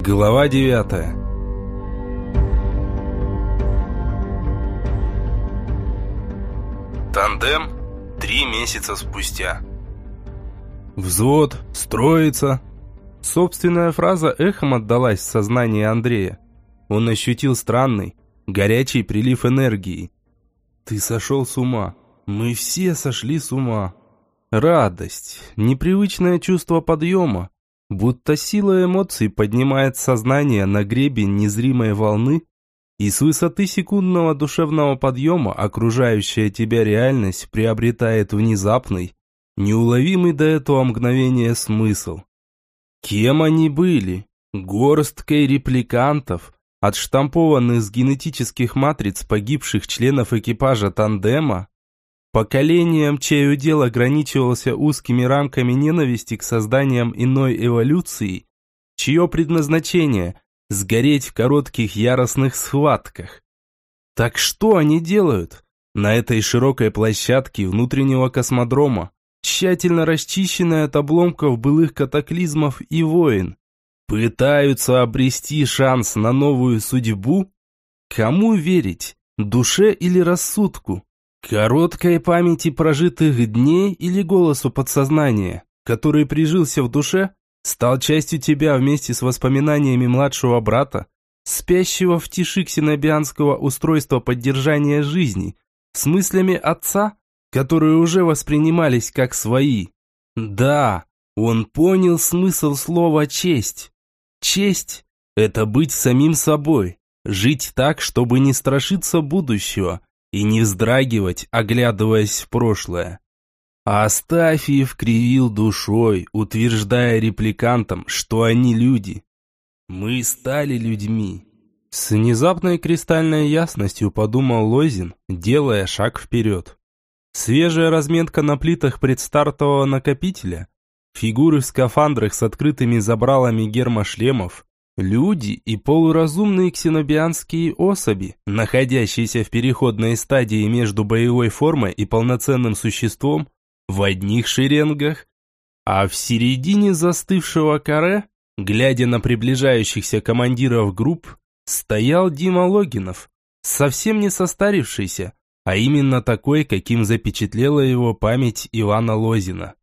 Глава 9 Тандем три месяца спустя. Взвод, строится. Собственная фраза эхом отдалась в сознании Андрея. Он ощутил странный, горячий прилив энергии. Ты сошел с ума. Мы все сошли с ума. Радость, непривычное чувство подъема, будто сила эмоций поднимает сознание на гребень незримой волны, и с высоты секундного душевного подъема окружающая тебя реальность приобретает внезапный, неуловимый до этого мгновения смысл. Кем они были? Горсткой репликантов, отштампованных с генетических матриц погибших членов экипажа тандема? Поколением, чей удел ограничивался узкими рамками ненависти к созданиям иной эволюции, чье предназначение – сгореть в коротких яростных схватках. Так что они делают на этой широкой площадке внутреннего космодрома, тщательно расчищенной от обломков былых катаклизмов и войн? Пытаются обрести шанс на новую судьбу? Кому верить, душе или рассудку? Короткой памяти прожитых дней или голосу подсознания, который прижился в душе, стал частью тебя вместе с воспоминаниями младшего брата, спящего в тиши ксенобианского устройства поддержания жизни, с мыслями отца, которые уже воспринимались как свои. Да, он понял смысл слова «честь». Честь – это быть самим собой, жить так, чтобы не страшиться будущего, и не вздрагивать, оглядываясь в прошлое. А Астафьев кривил душой, утверждая репликантам, что они люди. Мы стали людьми. С внезапной кристальной ясностью подумал Лозин, делая шаг вперед. Свежая разметка на плитах предстартового накопителя, фигуры в скафандрах с открытыми забралами гермошлемов, Люди и полуразумные ксенобианские особи, находящиеся в переходной стадии между боевой формой и полноценным существом, в одних шеренгах, а в середине застывшего каре, глядя на приближающихся командиров групп, стоял Дима Логинов, совсем не состарившийся, а именно такой, каким запечатлела его память Ивана Лозина.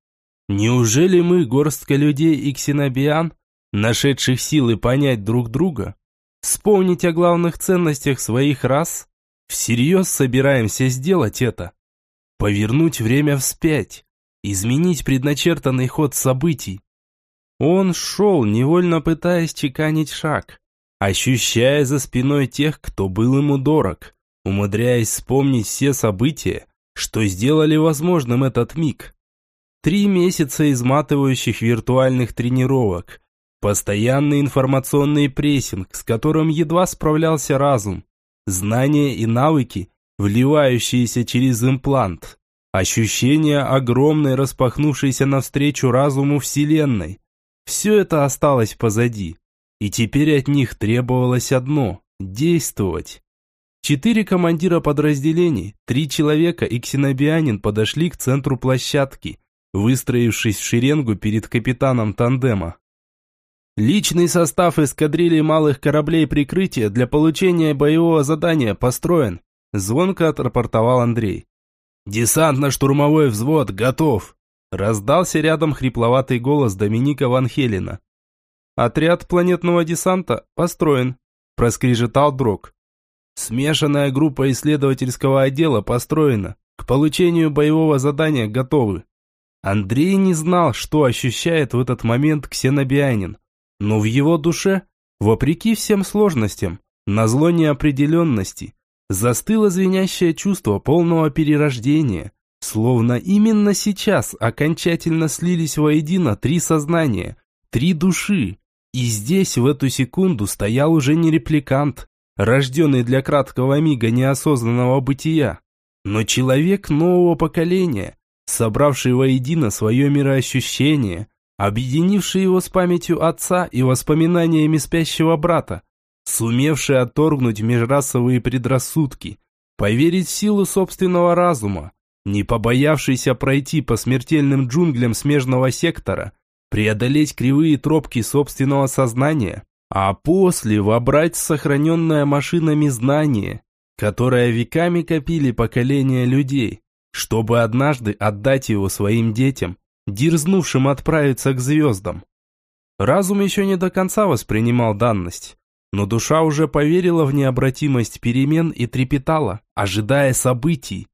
Неужели мы, горстка людей и ксенобиан, нашедших силы понять друг друга, вспомнить о главных ценностях своих рас, всерьез собираемся сделать это. Повернуть время вспять, изменить предначертанный ход событий. Он шел, невольно пытаясь чеканить шаг, ощущая за спиной тех, кто был ему дорог, умудряясь вспомнить все события, что сделали возможным этот миг. Три месяца изматывающих виртуальных тренировок, Постоянный информационный прессинг, с которым едва справлялся разум. Знания и навыки, вливающиеся через имплант. Ощущение огромной распахнувшейся навстречу разуму Вселенной. Все это осталось позади. И теперь от них требовалось одно – действовать. Четыре командира подразделений, три человека и ксенобианин подошли к центру площадки, выстроившись в шеренгу перед капитаном тандема. Личный состав эскадрильи малых кораблей прикрытия для получения боевого задания построен, звонко отрапортовал Андрей. Десантно-штурмовой взвод готов, раздался рядом хрипловатый голос Доминика Ван Хелена. Отряд планетного десанта построен, проскрежетал Дрог. Смешанная группа исследовательского отдела построена, к получению боевого задания готовы. Андрей не знал, что ощущает в этот момент ксенобианин. Но в его душе, вопреки всем сложностям, назло неопределенности, застыло звенящее чувство полного перерождения, словно именно сейчас окончательно слились воедино три сознания, три души. И здесь в эту секунду стоял уже не репликант, рожденный для краткого мига неосознанного бытия, но человек нового поколения, собравший воедино свое мироощущение, объединивший его с памятью отца и воспоминаниями спящего брата, сумевший отторгнуть межрасовые предрассудки, поверить в силу собственного разума, не побоявшийся пройти по смертельным джунглям смежного сектора, преодолеть кривые тропки собственного сознания, а после вобрать сохраненное машинами знание, которое веками копили поколения людей, чтобы однажды отдать его своим детям, дерзнувшим отправиться к звездам. Разум еще не до конца воспринимал данность, но душа уже поверила в необратимость перемен и трепетала, ожидая событий.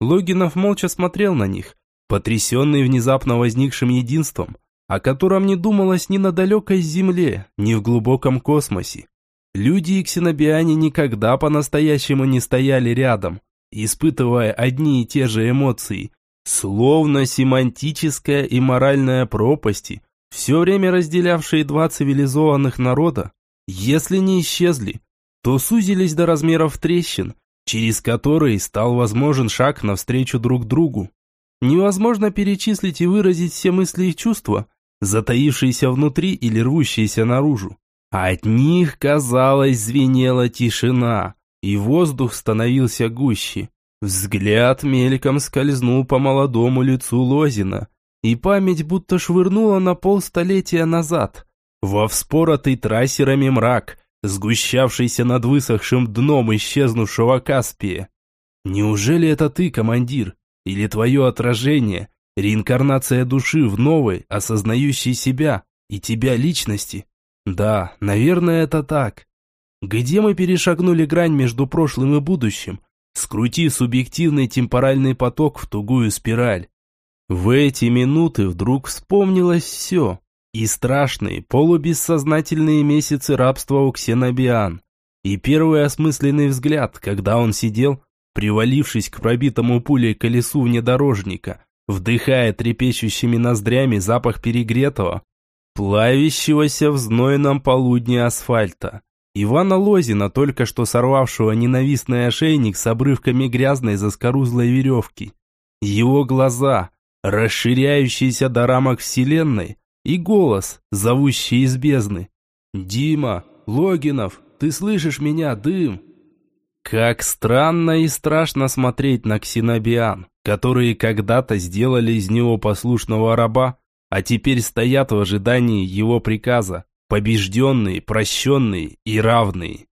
Логинов молча смотрел на них, потрясенный внезапно возникшим единством, о котором не думалось ни на далекой Земле, ни в глубоком космосе. Люди и ксенобиане никогда по-настоящему не стояли рядом, испытывая одни и те же эмоции, словно семантическая и моральная пропасти, все время разделявшие два цивилизованных народа, если не исчезли, то сузились до размеров трещин, через которые стал возможен шаг навстречу друг другу. Невозможно перечислить и выразить все мысли и чувства, затаившиеся внутри или рвущиеся наружу. От них, казалось, звенела тишина, и воздух становился гуще. Взгляд мельком скользнул по молодому лицу Лозина, и память будто швырнула на полстолетия назад, во вспоротый трассерами мрак, сгущавшийся над высохшим дном исчезнувшего Каспия. Неужели это ты, командир, или твое отражение, Реинкарнация души в новой, осознающей себя и тебя личности. Да, наверное, это так. Где мы перешагнули грань между прошлым и будущим, скрутив субъективный темпоральный поток в тугую спираль? В эти минуты вдруг вспомнилось все. И страшные, полубессознательные месяцы рабства у Ксенобиан. И первый осмысленный взгляд, когда он сидел, привалившись к пробитому пулей колесу внедорожника, вдыхая трепещущими ноздрями запах перегретого, плавящегося в знойном полудне асфальта. Ивана Лозина, только что сорвавшего ненавистный ошейник с обрывками грязной заскорузлой веревки. Его глаза, расширяющиеся до рамок вселенной, и голос, зовущий из бездны. «Дима! Логинов! Ты слышишь меня, дым?» Как странно и страшно смотреть на Ксенобиан которые когда-то сделали из него послушного раба, а теперь стоят в ожидании его приказа, побежденные, прощенные и равные.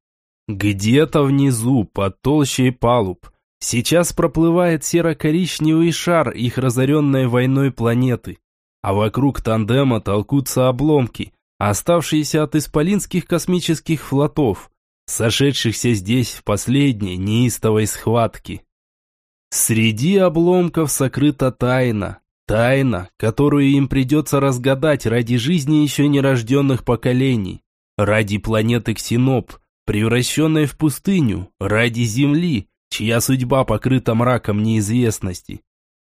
Где-то внизу, под толщей палуб, сейчас проплывает серо-коричневый шар их разоренной войной планеты, а вокруг тандема толкутся обломки, оставшиеся от исполинских космических флотов, сошедшихся здесь в последней неистовой схватке. Среди обломков сокрыта тайна. Тайна, которую им придется разгадать ради жизни еще нерожденных поколений. Ради планеты Ксеноп, превращенной в пустыню. Ради Земли, чья судьба покрыта мраком неизвестности.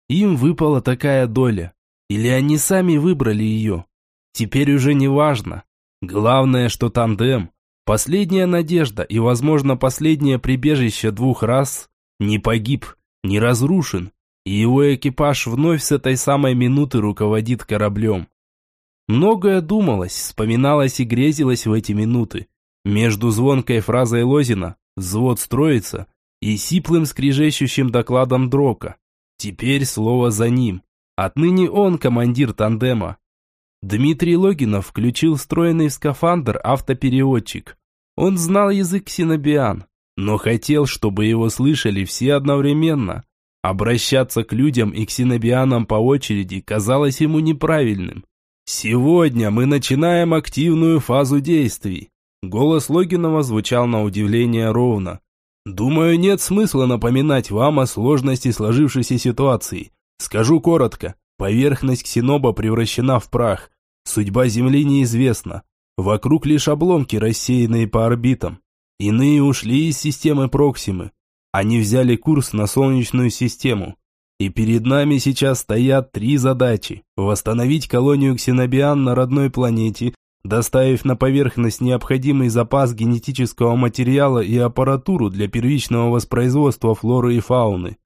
Им выпала такая доля. Или они сами выбрали ее. Теперь уже не важно. Главное, что тандем, последняя надежда и, возможно, последнее прибежище двух рас, не погиб не разрушен, и его экипаж вновь с этой самой минуты руководит кораблем. Многое думалось, вспоминалось и грезилось в эти минуты. Между звонкой фразой Лозина «взвод строится» и сиплым скрижещущим докладом Дрока. Теперь слово за ним. Отныне он командир тандема. Дмитрий Логинов включил встроенный в скафандр автопереводчик. Он знал язык ксенобиан, но хотел, чтобы его слышали все одновременно. Обращаться к людям и к синобианам по очереди казалось ему неправильным. «Сегодня мы начинаем активную фазу действий». Голос Логинова звучал на удивление ровно. «Думаю, нет смысла напоминать вам о сложности сложившейся ситуации. Скажу коротко. Поверхность Ксеноба превращена в прах. Судьба Земли неизвестна. Вокруг лишь обломки, рассеянные по орбитам. Иные ушли из системы Проксимы. Они взяли курс на Солнечную систему. И перед нами сейчас стоят три задачи. Восстановить колонию ксенобиан на родной планете, доставив на поверхность необходимый запас генетического материала и аппаратуру для первичного воспроизводства флоры и фауны.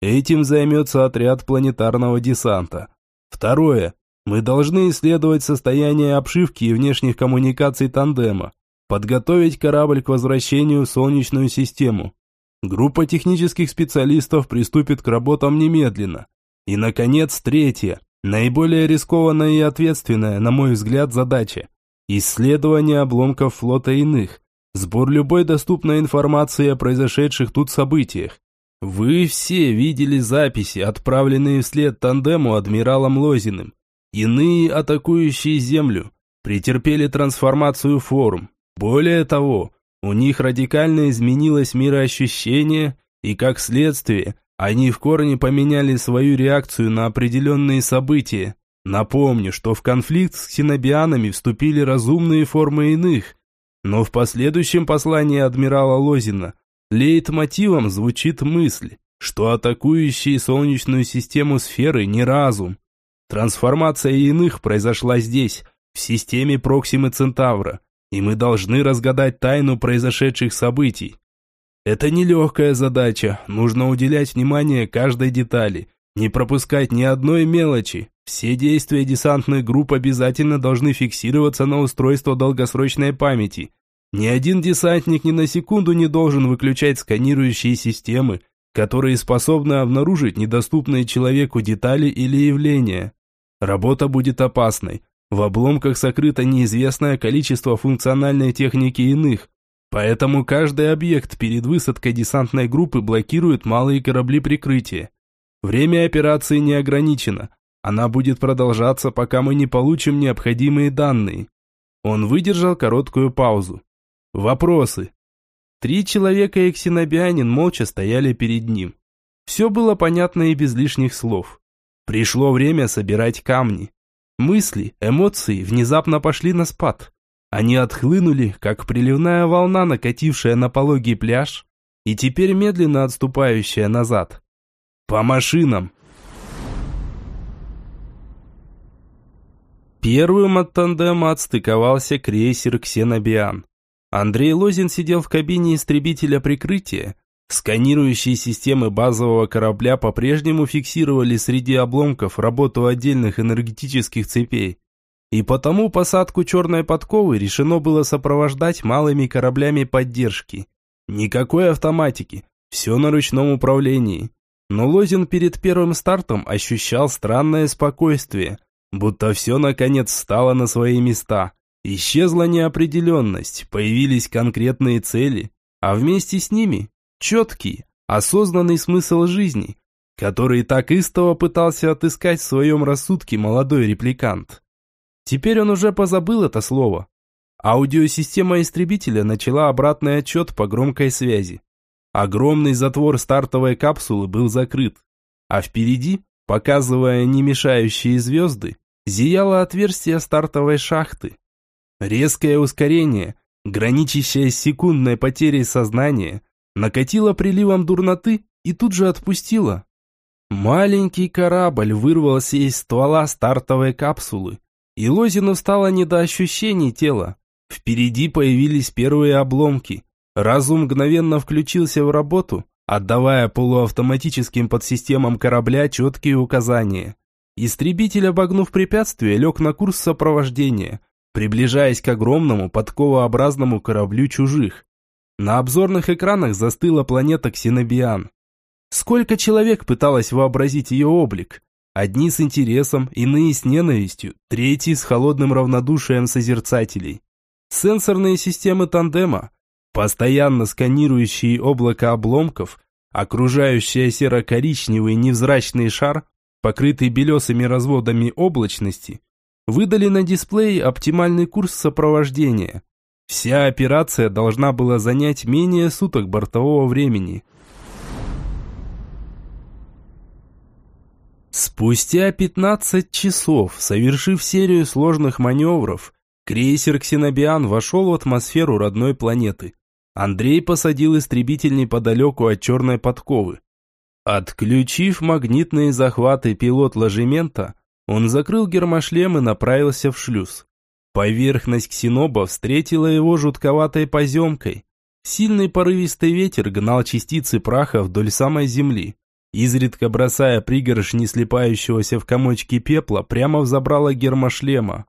Этим займется отряд планетарного десанта. Второе. Мы должны исследовать состояние обшивки и внешних коммуникаций тандема. Подготовить корабль к возвращению в Солнечную систему. Группа технических специалистов приступит к работам немедленно. И, наконец, третье, наиболее рискованная и ответственная, на мой взгляд, задача исследование обломков флота иных, сбор любой доступной информации о произошедших тут событиях. Вы все видели записи, отправленные вслед тандему адмиралом Лозиным. Иные, атакующие Землю, претерпели трансформацию форм. Более того, у них радикально изменилось мироощущение, и как следствие, они в корне поменяли свою реакцию на определенные события. Напомню, что в конфликт с ксенобианами вступили разумные формы иных, но в последующем послании адмирала Лозина лейтмотивом звучит мысль, что атакующие Солнечную систему сферы не разум. Трансформация иных произошла здесь, в системе Проксимы Центавра, и мы должны разгадать тайну произошедших событий. Это нелегкая задача, нужно уделять внимание каждой детали, не пропускать ни одной мелочи. Все действия десантных групп обязательно должны фиксироваться на устройство долгосрочной памяти. Ни один десантник ни на секунду не должен выключать сканирующие системы, которые способны обнаружить недоступные человеку детали или явления. Работа будет опасной, в обломках сокрыто неизвестное количество функциональной техники иных, поэтому каждый объект перед высадкой десантной группы блокирует малые корабли прикрытия. Время операции не ограничено, она будет продолжаться, пока мы не получим необходимые данные. Он выдержал короткую паузу. Вопросы. Три человека и ксенобианин молча стояли перед ним. Все было понятно и без лишних слов. Пришло время собирать камни. Мысли, эмоции внезапно пошли на спад. Они отхлынули, как приливная волна, накатившая на пологий пляж, и теперь медленно отступающая назад. По машинам. Первым от тандема отстыковался крейсер «Ксенобиан». Андрей Лозин сидел в кабине истребителя прикрытия, Сканирующие системы базового корабля по-прежнему фиксировали среди обломков работу отдельных энергетических цепей. И потому посадку черной подковы решено было сопровождать малыми кораблями поддержки. Никакой автоматики, все на ручном управлении. Но Лозин перед первым стартом ощущал странное спокойствие, будто все наконец встало на свои места. Исчезла неопределенность, появились конкретные цели, а вместе с ними четкий, осознанный смысл жизни, который так истово пытался отыскать в своем рассудке молодой репликант. Теперь он уже позабыл это слово. Аудиосистема истребителя начала обратный отчет по громкой связи. Огромный затвор стартовой капсулы был закрыт, а впереди, показывая не мешающие звезды, зияло отверстие стартовой шахты. Резкое ускорение, граничащее с секундной потерей сознания, накатила приливом дурноты и тут же отпустила. Маленький корабль вырвался из ствола стартовой капсулы, и Лозину стало не до ощущений тела. Впереди появились первые обломки. Разум мгновенно включился в работу, отдавая полуавтоматическим подсистемам корабля четкие указания. Истребитель, обогнув препятствие, лег на курс сопровождения, приближаясь к огромному подковообразному кораблю чужих. На обзорных экранах застыла планета Ксенобиан. Сколько человек пыталось вообразить ее облик? Одни с интересом, иные с ненавистью, третьи с холодным равнодушием созерцателей. Сенсорные системы тандема, постоянно сканирующие облако обломков, окружающее серо-коричневый невзрачный шар, покрытый белесыми разводами облачности, выдали на дисплее оптимальный курс сопровождения – Вся операция должна была занять менее суток бортового времени. Спустя 15 часов, совершив серию сложных маневров, крейсер «Ксенобиан» вошел в атмосферу родной планеты. Андрей посадил истребитель неподалеку от черной подковы. Отключив магнитные захваты пилот ложемента, он закрыл гермошлем и направился в шлюз. Поверхность ксеноба встретила его жутковатой поземкой. Сильный порывистый ветер гнал частицы праха вдоль самой земли, изредка бросая пригоршни слепающегося в комочки пепла прямо в забрало гермошлема.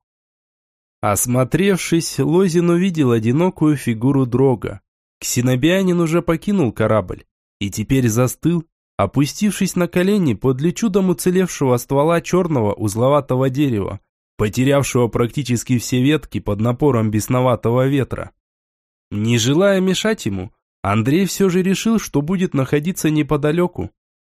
Осмотревшись, Лозин увидел одинокую фигуру дрога. Ксенобианин уже покинул корабль и теперь застыл, опустившись на колени подле чудом уцелевшего ствола черного узловатого дерева, потерявшего практически все ветки под напором бесноватого ветра. Не желая мешать ему, Андрей все же решил, что будет находиться неподалеку.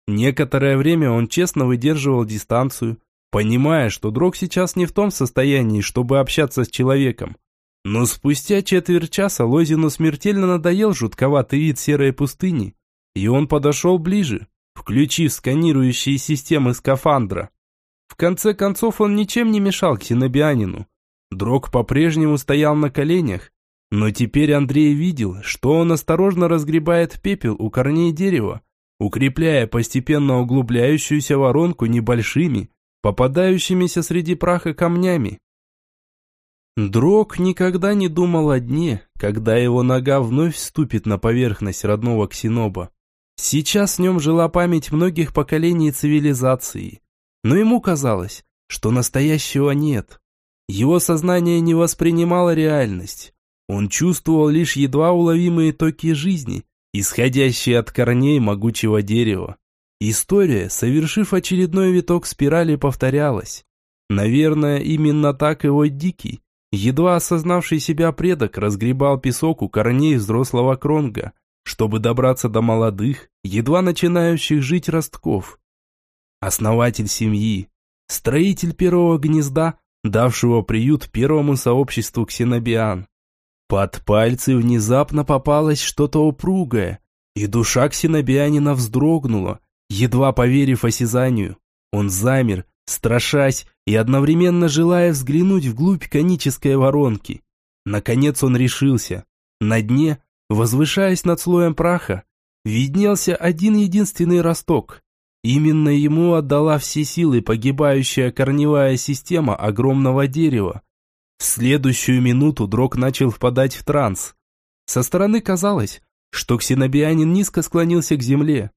Некоторое время он честно выдерживал дистанцию, понимая, что Дрог сейчас не в том состоянии, чтобы общаться с человеком. Но спустя четверть часа Лозину смертельно надоел жутковатый вид серой пустыни, и он подошел ближе, включив сканирующие системы скафандра. В конце концов он ничем не мешал ксенобианину. Дрог по-прежнему стоял на коленях, но теперь Андрей видел, что он осторожно разгребает пепел у корней дерева, укрепляя постепенно углубляющуюся воронку небольшими, попадающимися среди праха камнями. Дрог никогда не думал о дне, когда его нога вновь вступит на поверхность родного Ксеноба. Сейчас в нем жила память многих поколений цивилизации, но ему казалось, что настоящего нет. Его сознание не воспринимало реальность. Он чувствовал лишь едва уловимые токи жизни, исходящие от корней могучего дерева. История, совершив очередной виток спирали, повторялась. Наверное, именно так его дикий, едва осознавший себя предок разгребал песок у корней взрослого кронга, чтобы добраться до молодых, едва начинающих жить ростков. Основатель семьи, строитель первого гнезда, давшего приют первому сообществу ксенобиан. Под пальцы внезапно попалось что-то упругое, и душа ксенобианина вздрогнула, Едва поверив осязанию, он замер, страшась и одновременно желая взглянуть вглубь конической воронки. Наконец он решился. На дне, возвышаясь над слоем праха, виднелся один единственный росток. Именно ему отдала все силы погибающая корневая система огромного дерева. В следующую минуту Дрог начал впадать в транс. Со стороны казалось, что ксенобианин низко склонился к земле,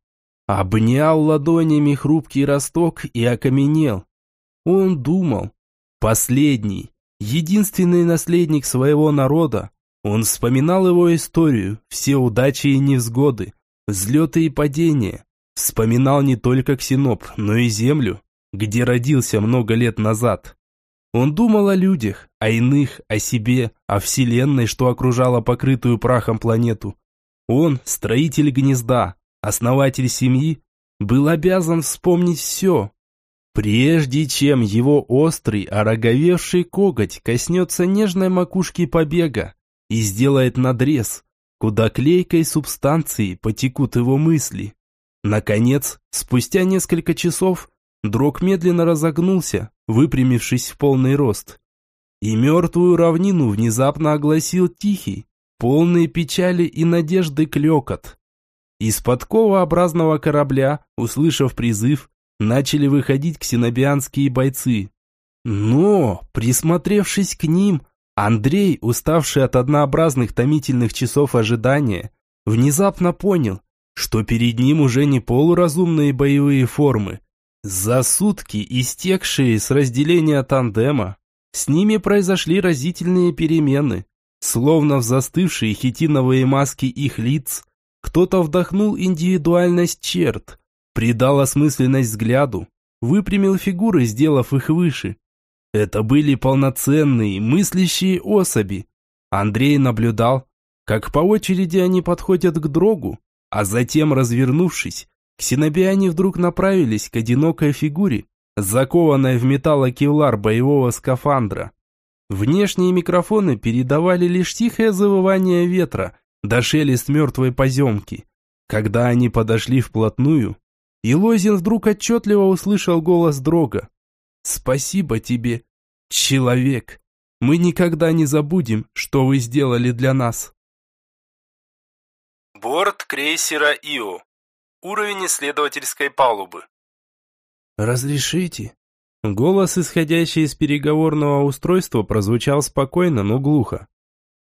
Обнял ладонями хрупкий росток и окаменел. Он думал. Последний, единственный наследник своего народа. Он вспоминал его историю, все удачи и невзгоды, взлеты и падения. Вспоминал не только Ксеноп, но и Землю, где родился много лет назад. Он думал о людях, о иных, о себе, о Вселенной, что окружала покрытую прахом планету. Он – строитель гнезда, основатель семьи, был обязан вспомнить все, прежде чем его острый, ороговевший коготь коснется нежной макушки побега и сделает надрез, куда клейкой субстанцией потекут его мысли. Наконец, спустя несколько часов, Дрог медленно разогнулся, выпрямившись в полный рост. И мертвую равнину внезапно огласил тихий, полный печали и надежды клекот. Из подковообразного корабля, услышав призыв, начали выходить ксенобианские бойцы. Но, присмотревшись к ним, Андрей, уставший от однообразных томительных часов ожидания, внезапно понял, что перед ним уже не полуразумные боевые формы. За сутки, истекшие с разделения тандема, с ними произошли разительные перемены. Словно в застывшие хитиновые маски их лиц кто-то вдохнул индивидуальность черт, придал осмысленность взгляду, выпрямил фигуры, сделав их выше. Это были полноценные, мыслящие особи. Андрей наблюдал, как по очереди они подходят к дрогу, а затем, развернувшись, ксенобиане вдруг направились к одинокой фигуре, закованной в металлокевлар боевого скафандра. Внешние микрофоны передавали лишь тихое завывание ветра, да шелест мертвой поземки. Когда они подошли вплотную, Илозин вдруг отчетливо услышал голос Дрога. «Спасибо тебе, человек. Мы никогда не забудем, что вы сделали для нас». Борт крейсера Ио. Уровень исследовательской палубы. «Разрешите?» Голос, исходящий из переговорного устройства, прозвучал спокойно, но глухо.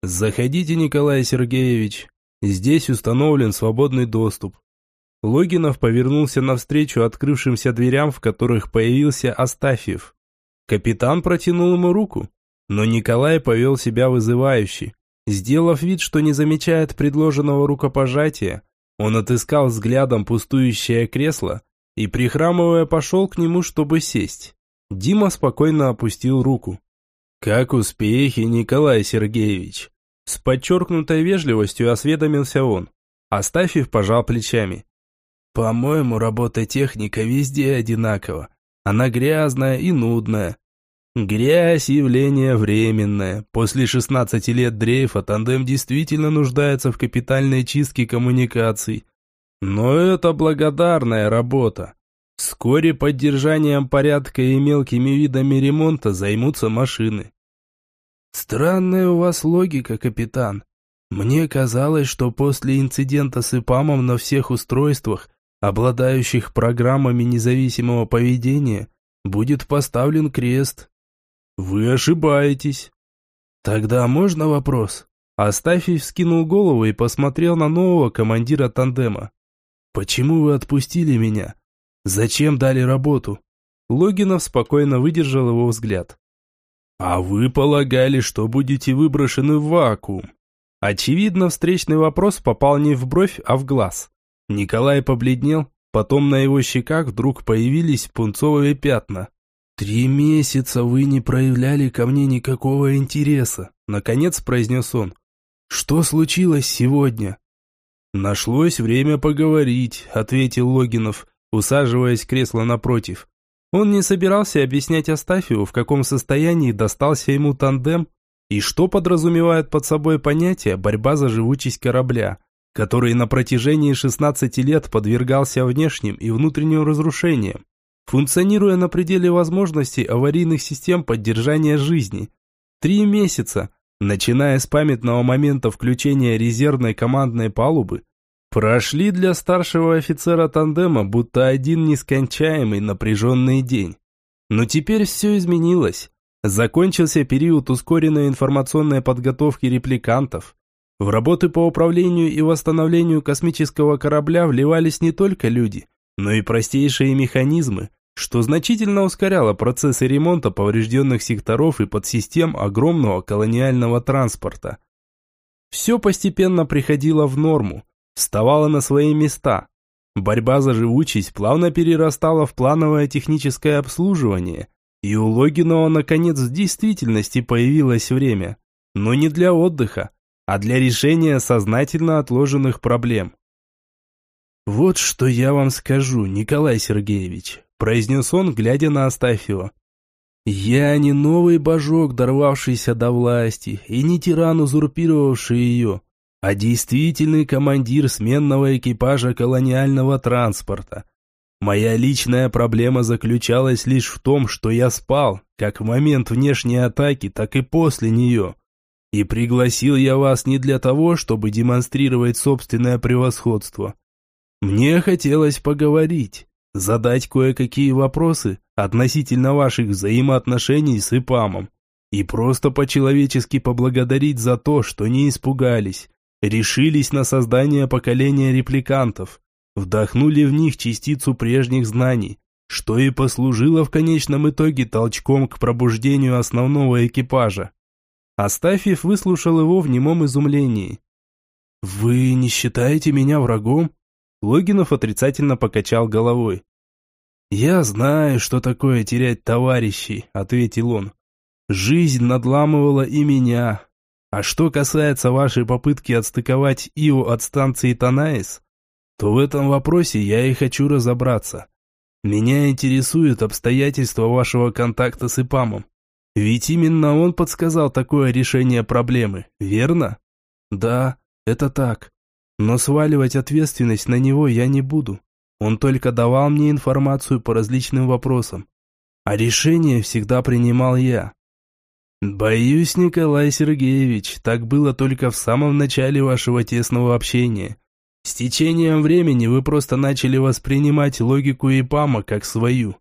«Заходите, Николай Сергеевич. Здесь установлен свободный доступ». Логинов повернулся навстречу открывшимся дверям, в которых появился Астафьев. Капитан протянул ему руку, но Николай повел себя вызывающе. Сделав вид, что не замечает предложенного рукопожатия, он отыскал взглядом пустующее кресло и, прихрамывая, пошел к нему, чтобы сесть. Дима спокойно опустил руку. «Как успехи, Николай Сергеевич?» С подчеркнутой вежливостью осведомился он. Астафьев пожал плечами. «По-моему, работа техника везде одинакова. Она грязная и нудная. Грязь – явление временное. После 16 лет дрейфа тандем действительно нуждается в капитальной чистке коммуникаций. Но это благодарная работа. Вскоре поддержанием порядка и мелкими видами ремонта займутся машины. Странная у вас логика, капитан. Мне казалось, что после инцидента с ИПАМом на всех устройствах, обладающих программами независимого поведения, будет поставлен крест. Вы ошибаетесь. Тогда можно вопрос? Астафий вскинул голову и посмотрел на нового командира тандема. Почему вы отпустили меня? Зачем дали работу? Логинов спокойно выдержал его взгляд. А вы полагали, что будете выброшены в вакуум? Очевидно, встречный вопрос попал не в бровь, а в глаз. Николай побледнел, потом на его щеках вдруг появились пунцовые пятна. «Три месяца вы не проявляли ко мне никакого интереса», — наконец произнес он. «Что случилось сегодня?» «Нашлось время поговорить», — ответил Логинов, усаживаясь в кресло напротив. Он не собирался объяснять Астафию, в каком состоянии достался ему тандем и что подразумевает под собой понятие «борьба за живучесть корабля», который на протяжении 16 лет подвергался внешним и внутренним разрушениям функционируя на пределе возможностей аварийных систем поддержания жизни. Три месяца, начиная с памятного момента включения резервной командной палубы, прошли для старшего офицера тандема будто один нескончаемый напряженный день. Но теперь все изменилось. Закончился период ускоренной информационной подготовки репликантов. В работы по управлению и восстановлению космического корабля вливались не только люди, но и простейшие механизмы, что значительно ускоряло процессы ремонта поврежденных секторов и подсистем огромного колониального транспорта. Все постепенно приходило в норму, вставало на свои места. Борьба за живучесть плавно перерастала в плановое техническое обслуживание, и у Логинова наконец в действительности появилось время, но не для отдыха, а для решения сознательно отложенных проблем. «Вот что я вам скажу, Николай Сергеевич», произнес он, глядя на Астафьева. «Я не новый божок, дорвавшийся до власти, и не тиран, узурпировавший ее, а действительный командир сменного экипажа колониального транспорта. Моя личная проблема заключалась лишь в том, что я спал, как в момент внешней атаки, так и после нее. И пригласил я вас не для того, чтобы демонстрировать собственное превосходство. Мне хотелось поговорить, задать кое-какие вопросы относительно ваших взаимоотношений с ИПАМом и просто по-человечески поблагодарить за то, что не испугались, решились на создание поколения репликантов, вдохнули в них частицу прежних знаний, что и послужило в конечном итоге толчком к пробуждению основного экипажа. Астафьев выслушал его в немом изумлении. «Вы не считаете меня врагом?» Логинов отрицательно покачал головой. «Я знаю, что такое терять товарищей», — ответил он. «Жизнь надламывала и меня. А что касается вашей попытки отстыковать Ио от станции Танаис, то в этом вопросе я и хочу разобраться. Меня интересуют обстоятельства вашего контакта с ИПАМом. Ведь именно он подсказал такое решение проблемы, верно? Да, это так. Но сваливать ответственность на него я не буду. Он только давал мне информацию по различным вопросам. А решение всегда принимал я. Боюсь, Николай Сергеевич, так было только в самом начале вашего тесного общения. С течением времени вы просто начали воспринимать логику ИПАМа как свою.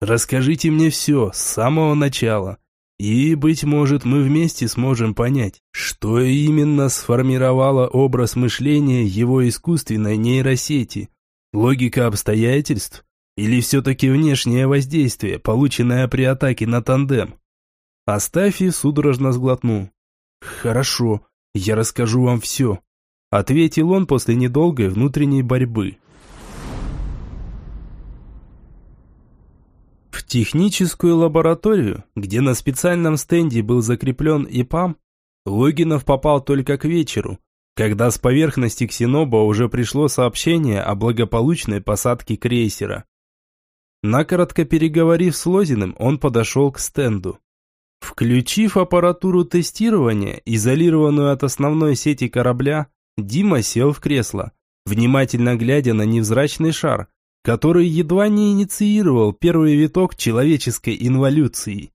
Расскажите мне все, с самого начала. И, быть может, мы вместе сможем понять, что именно сформировало образ мышления его искусственной нейросети. Логика обстоятельств? Или все-таки внешнее воздействие, полученное при атаке на тандем? Астафий судорожно сглотнул. «Хорошо, я расскажу вам все», — ответил он после недолгой внутренней борьбы. техническую лабораторию, где на специальном стенде был закреплен ИПАМ, Логинов попал только к вечеру, когда с поверхности Ксеноба уже пришло сообщение о благополучной посадке крейсера. Накоротко переговорив с Лозиным, он подошел к стенду. Включив аппаратуру тестирования, изолированную от основной сети корабля, Дима сел в кресло, внимательно глядя на невзрачный шар, который едва не инициировал первый виток человеческой инволюции.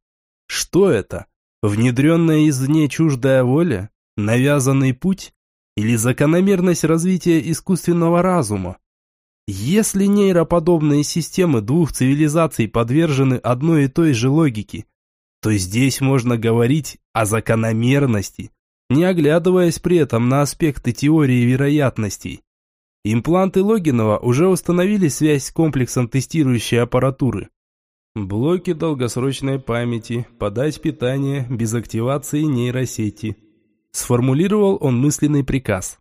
Что это? Внедренная извне чуждая воля? Навязанный путь? Или закономерность развития искусственного разума? Если нейроподобные системы двух цивилизаций подвержены одной и той же логике, то здесь можно говорить о закономерности, не оглядываясь при этом на аспекты теории вероятностей. Импланты Логинова уже установили связь с комплексом тестирующей аппаратуры. Блоки долгосрочной памяти, подать питание без активации нейросети. Сформулировал он мысленный приказ.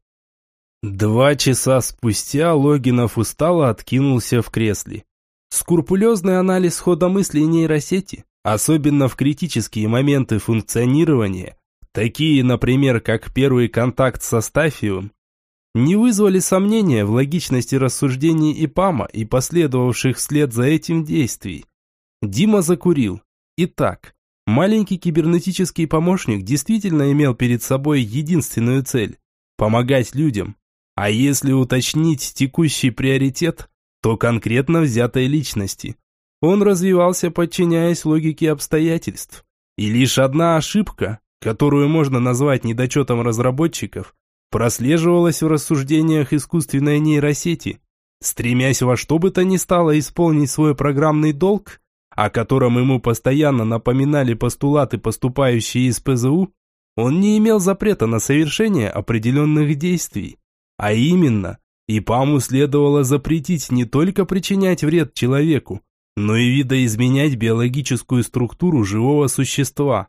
Два часа спустя Логинов устало откинулся в кресле. Скрупулезный анализ хода мыслей нейросети, особенно в критические моменты функционирования, такие, например, как первый контакт со Стафиум, не вызвали сомнения в логичности рассуждений ИПАМа и последовавших вслед за этим действий. Дима закурил. Итак, маленький кибернетический помощник действительно имел перед собой единственную цель – помогать людям. А если уточнить текущий приоритет, то конкретно взятой личности. Он развивался, подчиняясь логике обстоятельств. И лишь одна ошибка, которую можно назвать недочетом разработчиков, прослеживалась в рассуждениях искусственной нейросети. Стремясь во что бы то ни стало исполнить свой программный долг, о котором ему постоянно напоминали постулаты, поступающие из ПЗУ, он не имел запрета на совершение определенных действий. А именно, ИПАМу следовало запретить не только причинять вред человеку, но и видоизменять биологическую структуру живого существа.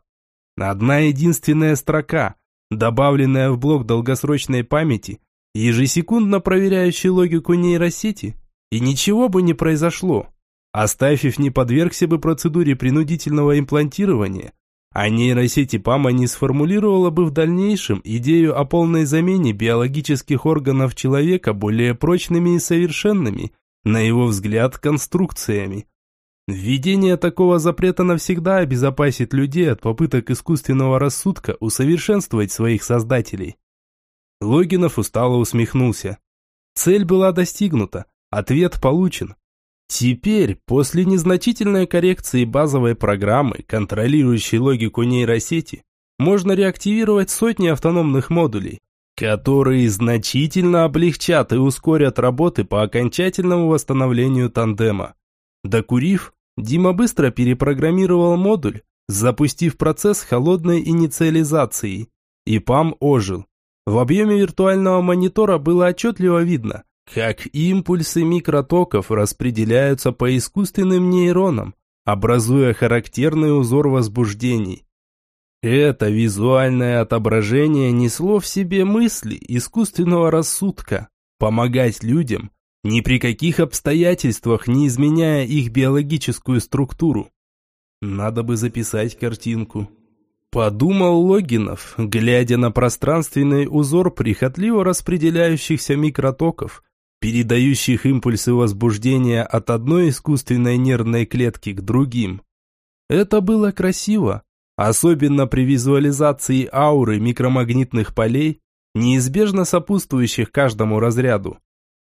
Одна единственная строка, добавленная в блок долгосрочной памяти, ежесекундно проверяющий логику нейросети, и ничего бы не произошло. Астафьев не подвергся бы процедуре принудительного имплантирования, а нейросети ПАМа не сформулировала бы в дальнейшем идею о полной замене биологических органов человека более прочными и совершенными, на его взгляд, конструкциями. Введение такого запрета навсегда обезопасит людей от попыток искусственного рассудка усовершенствовать своих создателей. Логинов устало усмехнулся. Цель была достигнута, ответ получен. Теперь, после незначительной коррекции базовой программы, контролирующей логику нейросети, можно реактивировать сотни автономных модулей, которые значительно облегчат и ускорят работы по окончательному восстановлению тандема. Докурив, Дима быстро перепрограммировал модуль, запустив процесс холодной инициализации, и ПАМ ожил. В объеме виртуального монитора было отчетливо видно, как импульсы микротоков распределяются по искусственным нейронам, образуя характерный узор возбуждений. Это визуальное отображение несло в себе мысли искусственного рассудка, помогать людям ни при каких обстоятельствах не изменяя их биологическую структуру. Надо бы записать картинку. Подумал Логинов, глядя на пространственный узор прихотливо распределяющихся микротоков, передающих импульсы возбуждения от одной искусственной нервной клетки к другим. Это было красиво, особенно при визуализации ауры микромагнитных полей, неизбежно сопутствующих каждому разряду.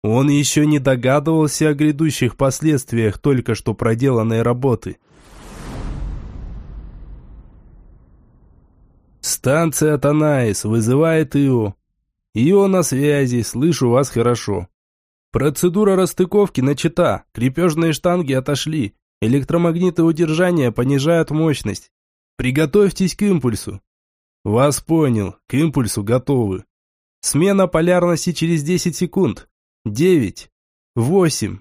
Он еще не догадывался о грядущих последствиях только что проделанной работы. «Станция Танаис вызывает Ио. Ио на связи, слышу вас хорошо. Процедура расстыковки начата, крепежные штанги отошли, электромагниты удержания понижают мощность. Приготовьтесь к импульсу». «Вас понял, к импульсу готовы. Смена полярности через 10 секунд. Девять. Восемь.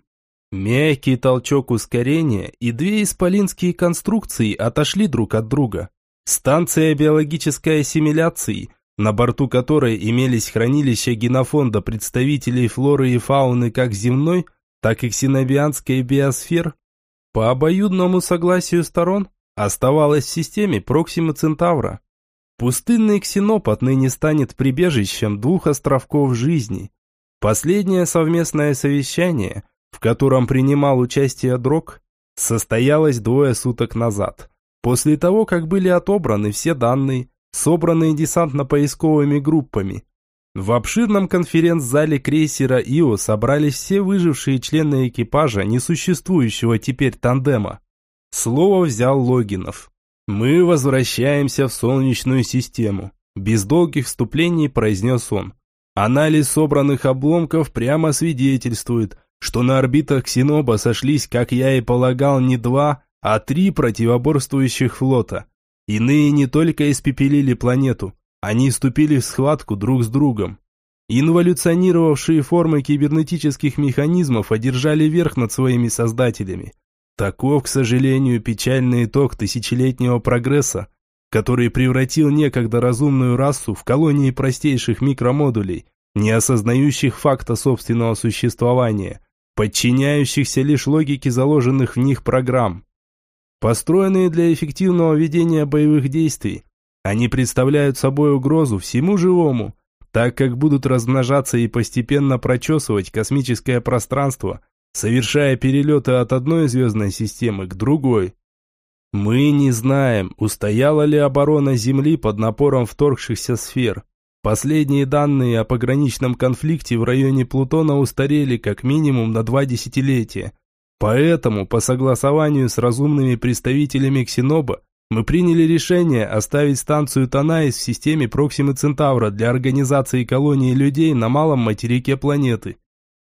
Мягкий толчок ускорения, и две исполинские конструкции отошли друг от друга. Станция биологической ассимиляции, на борту которой имелись хранилища генофонда представителей флоры и фауны как земной, так и ксенобианской биосфер, по обоюдному согласию сторон, оставалась в системе Проксима Центавра. Пустынный ксеноп отныне станет прибежищем двух островков жизни. Последнее совместное совещание, в котором принимал участие Дрог, состоялось двое суток назад, после того, как были отобраны все данные, собранные десантно-поисковыми группами. В обширном конференц-зале крейсера «Ио» собрались все выжившие члены экипажа несуществующего теперь тандема. Слово взял Логинов. «Мы возвращаемся в Солнечную систему», – без долгих вступлений произнес он. «Анализ собранных обломков прямо свидетельствует, что на орбитах Ксеноба сошлись, как я и полагал, не два, а три противоборствующих флота. Иные не только испепелили планету, они вступили в схватку друг с другом. Инволюционировавшие формы кибернетических механизмов одержали верх над своими создателями. Таков, к сожалению, печальный итог тысячелетнего прогресса, который превратил некогда разумную расу в колонии простейших микромодулей, не осознающих факта собственного существования, подчиняющихся лишь логике заложенных в них программ. Построенные для эффективного ведения боевых действий, они представляют собой угрозу всему живому, так как будут размножаться и постепенно прочесывать космическое пространство, совершая перелеты от одной звездной системы к другой. Мы не знаем, устояла ли оборона Земли под напором вторгшихся сфер. Последние данные о пограничном конфликте в районе Плутона устарели как минимум на два десятилетия. Поэтому, по согласованию с разумными представителями Ксеноба, мы приняли решение оставить станцию Танаис в системе Проксимы Центавра для организации колонии людей на малом материке планеты.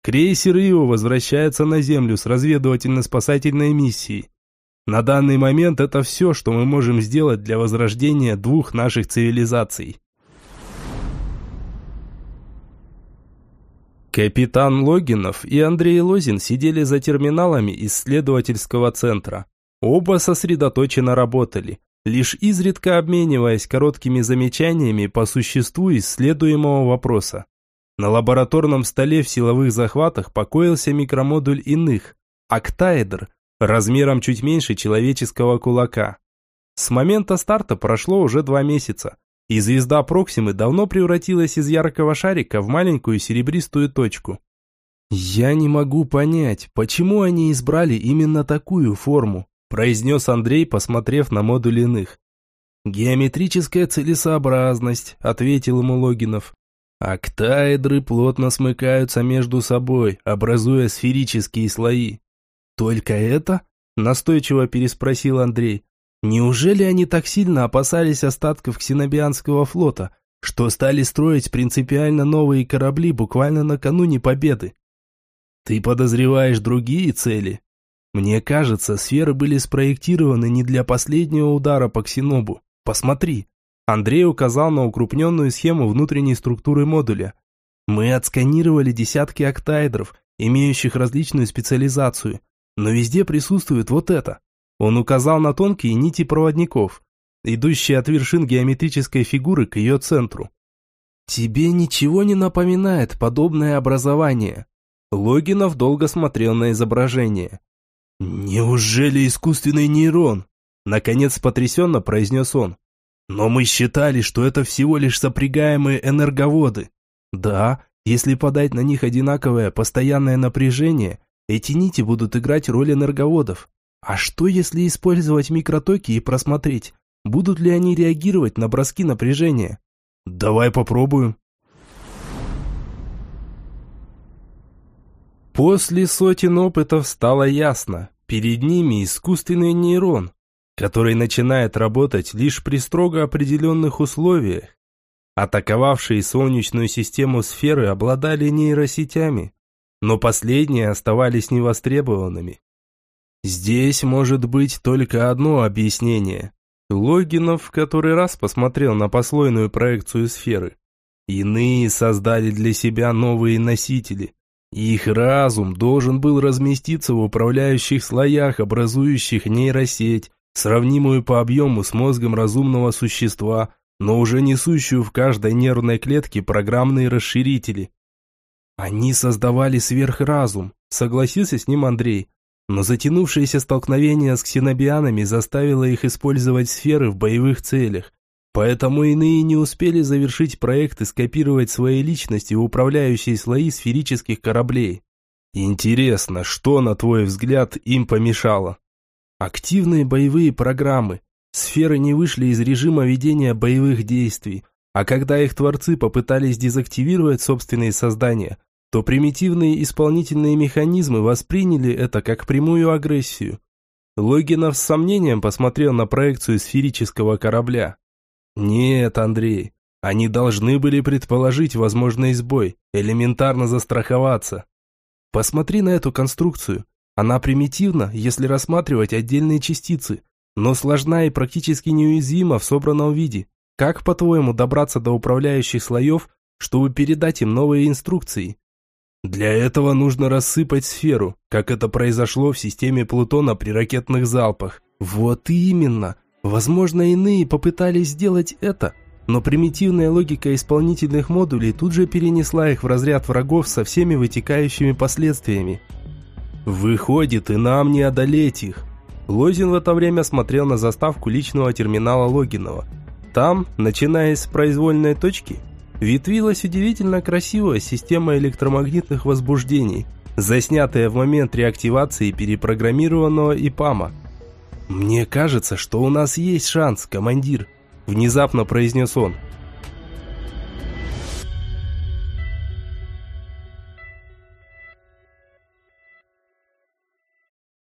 Крейсер Ио возвращается на Землю с разведывательно-спасательной миссией. На данный момент это все, что мы можем сделать для возрождения двух наших цивилизаций. Капитан Логинов и Андрей Лозин сидели за терминалами исследовательского центра. Оба сосредоточенно работали, лишь изредка обмениваясь короткими замечаниями по существу исследуемого вопроса. На лабораторном столе в силовых захватах покоился микромодуль иных, октаэдр, размером чуть меньше человеческого кулака. С момента старта прошло уже два месяца, и звезда Проксимы давно превратилась из яркого шарика в маленькую серебристую точку. «Я не могу понять, почему они избрали именно такую форму», произнес Андрей, посмотрев на модуль иных. «Геометрическая целесообразность», — ответил ему Логинов. «Октаэдры плотно смыкаются между собой, образуя сферические слои». «Только это?» – настойчиво переспросил Андрей. «Неужели они так сильно опасались остатков ксенобианского флота, что стали строить принципиально новые корабли буквально накануне победы?» «Ты подозреваешь другие цели?» Мне кажется, сферы были спроектированы не для последнего удара по ксенобу. Посмотри. Андрей указал на укрупненную схему внутренней структуры модуля. Мы отсканировали десятки октаэдров, имеющих различную специализацию, но везде присутствует вот это. Он указал на тонкие нити проводников, идущие от вершин геометрической фигуры к ее центру. Тебе ничего не напоминает подобное образование? Логинов долго смотрел на изображение. «Неужели искусственный нейрон?» Наконец потрясенно произнес он. «Но мы считали, что это всего лишь сопрягаемые энерговоды. Да, если подать на них одинаковое постоянное напряжение, эти нити будут играть роль энерговодов. А что если использовать микротоки и просмотреть, будут ли они реагировать на броски напряжения? Давай попробуем. После сотен опытов стало ясно, перед ними искусственный нейрон, который начинает работать лишь при строго определенных условиях. Атаковавшие Солнечную систему сферы обладали нейросетями, но последние оставались невостребованными. Здесь может быть только одно объяснение. Логинов в который раз посмотрел на послойную проекцию сферы. Иные создали для себя новые носители, их разум должен был разместиться в управляющих слоях, образующих нейросеть, сравнимую по объему с мозгом разумного существа, но уже несущую в каждой нервной клетке программные расширители. Они создавали сверхразум, согласился с ним Андрей. Но затянувшееся столкновение с ксенобианами заставило их использовать сферы в боевых целях. Поэтому иные не успели завершить проект и скопировать свои личности в управляющие слои сферических кораблей. Интересно, что, на твой взгляд, им помешало? Активные боевые программы. Сферы не вышли из режима ведения боевых действий, а когда их творцы попытались дезактивировать собственные создания, то примитивные исполнительные механизмы восприняли это как прямую агрессию. Логинов с сомнением посмотрел на проекцию сферического корабля. Нет, Андрей, они должны были предположить возможный сбой, элементарно застраховаться. Посмотри на эту конструкцию. Она примитивна, если рассматривать отдельные частицы, но сложна и практически неуязвима в собранном виде. Как, по-твоему, добраться до управляющих слоев, чтобы передать им новые инструкции? Для этого нужно рассыпать сферу, как это произошло в системе Плутона при ракетных залпах. Вот именно. Возможно, иные попытались сделать это, но примитивная логика исполнительных модулей тут же перенесла их в разряд врагов со всеми вытекающими последствиями. Выходит, и нам не одолеть их. Лозин в это время смотрел на заставку личного терминала Логинова. Там, начиная с произвольной точки, ветвилась удивительно красивая система электромагнитных возбуждений, заснятая в момент реактивации перепрограммированного ИПАМа. «Мне кажется, что у нас есть шанс, командир», – внезапно произнес он –